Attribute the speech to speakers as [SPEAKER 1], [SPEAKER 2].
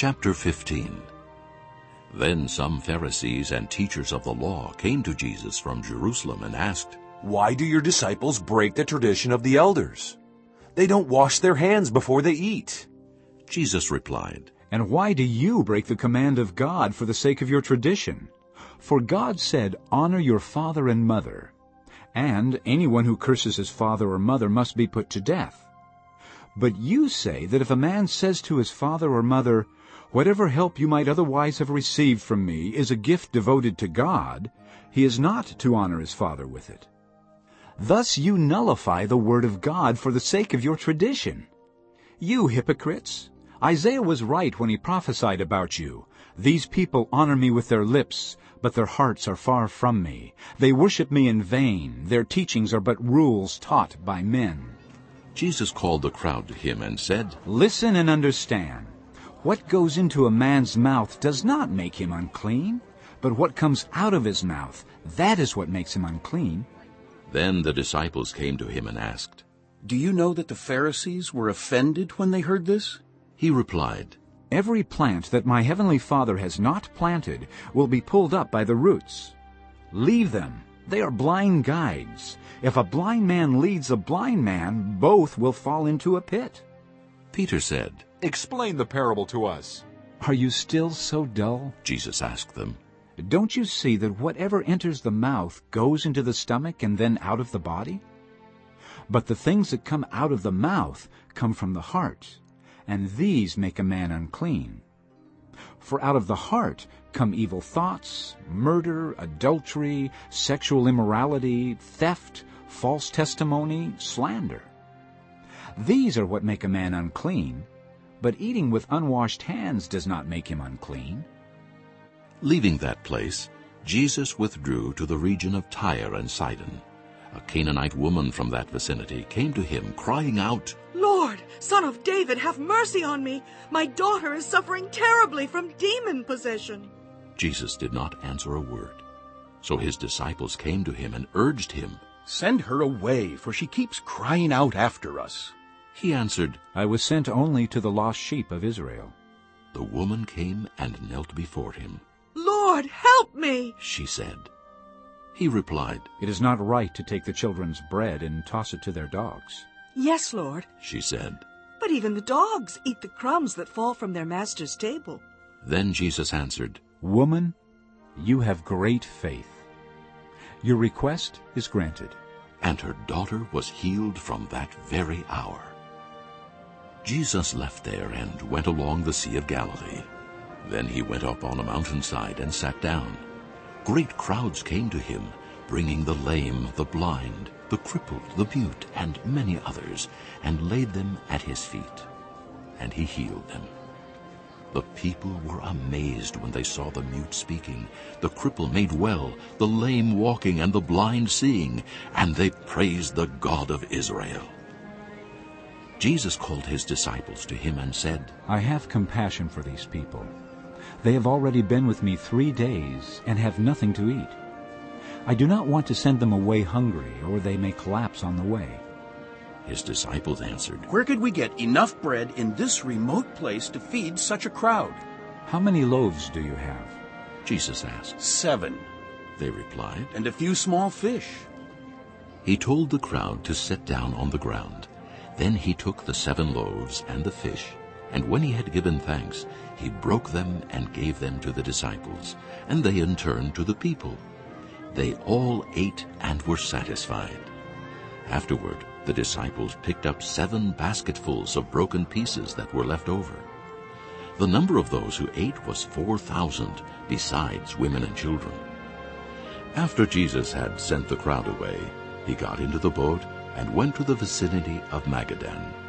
[SPEAKER 1] Chapter 15 Then some Pharisees and teachers of the law came to Jesus from Jerusalem and asked,
[SPEAKER 2] Why do your disciples break the tradition of the elders? They don't wash their hands before they eat.
[SPEAKER 1] Jesus replied,
[SPEAKER 3] And why do you break the command of God for the sake of your tradition? For God said, Honor your father and mother, and anyone who curses his father or mother must be put to death. But you say that if a man says to his father or mother, Whatever help you might otherwise have received from me is a gift devoted to God, he is not to honor his father with it. Thus you nullify the word of God for the sake of your tradition. You hypocrites! Isaiah was right when he prophesied about you. These people honor me with their lips, but their hearts are far from me. They worship me in vain. Their teachings are but rules taught by men.
[SPEAKER 1] Jesus called the crowd to him and said,
[SPEAKER 3] Listen and understand. What goes into a man's mouth does not make him unclean, but what comes out of his mouth, that is what makes him unclean.
[SPEAKER 1] Then the disciples came to him and asked.
[SPEAKER 4] Do you know that the Pharisees were offended when they heard this?
[SPEAKER 1] He replied,
[SPEAKER 3] Every plant that my heavenly Father has not planted will be pulled up by the roots. Leave them. They are blind guides. If a blind man leads a blind man, both will fall into a pit.
[SPEAKER 1] Peter said,
[SPEAKER 2] Explain the parable to us.
[SPEAKER 3] Are you still so dull?
[SPEAKER 1] Jesus asked them,
[SPEAKER 3] Don't you see that whatever enters the mouth goes into the stomach and then out of the body? But the things that come out of the mouth come from the heart, and these make a man unclean. For out of the heart come evil thoughts, murder, adultery, sexual immorality, theft, false testimony, slander. These are what make a man unclean, but eating with unwashed hands does not make him unclean.
[SPEAKER 1] Leaving that place, Jesus withdrew to the region of Tyre and Sidon. A Canaanite woman from that vicinity came to him, crying out,
[SPEAKER 5] Lord, son of David, have mercy on me. My daughter is suffering terribly from demon possession.
[SPEAKER 1] Jesus did not answer a word. So his disciples came to him and urged him.
[SPEAKER 4] Send her away, for she keeps crying out after us.
[SPEAKER 1] He answered,
[SPEAKER 3] I was sent only to the lost sheep of Israel.
[SPEAKER 1] The woman came and knelt before him.
[SPEAKER 5] Lord, help me.
[SPEAKER 1] She said. He replied,
[SPEAKER 3] It is not right to take the children's bread and toss it to their dogs.
[SPEAKER 5] Yes, Lord.
[SPEAKER 1] She said.
[SPEAKER 5] But even the dogs eat the crumbs that fall from their master's table.
[SPEAKER 1] Then Jesus answered,
[SPEAKER 3] Woman, you have great faith. Your request is granted.
[SPEAKER 1] And her daughter was healed from that very hour. Jesus left there and went along the Sea of Galilee. Then he went up on a mountainside and sat down. Great crowds came to him, bringing the lame, the blind, the crippled, the mute, and many others, and laid them at his feet. And he healed them. The people were amazed when they saw the mute speaking, the cripple made well, the lame walking, and the blind seeing, and they praised the God of Israel. Jesus called his disciples to him and said,
[SPEAKER 3] I have compassion for these people. They have already been with me three days and have nothing to eat. I do not want to send them away hungry, or they may collapse on the way.
[SPEAKER 1] His disciples answered,
[SPEAKER 4] Where could we get enough bread in this remote place to feed such a crowd?
[SPEAKER 3] How many loaves do you have?
[SPEAKER 1] Jesus asked.
[SPEAKER 4] Seven,
[SPEAKER 1] They replied.
[SPEAKER 4] and a few small fish.
[SPEAKER 1] He told the crowd to sit down on the ground. Then he took the seven loaves and the fish, and when he had given thanks, he broke them and gave them to the disciples, and they in turn to the people. They all ate and were satisfied. Afterward, the disciples picked up seven basketfuls of broken pieces that were left over. The number of those who ate was four thousand, besides women and children. After Jesus had sent the crowd away, he got into the boat and went to the vicinity of Magadan.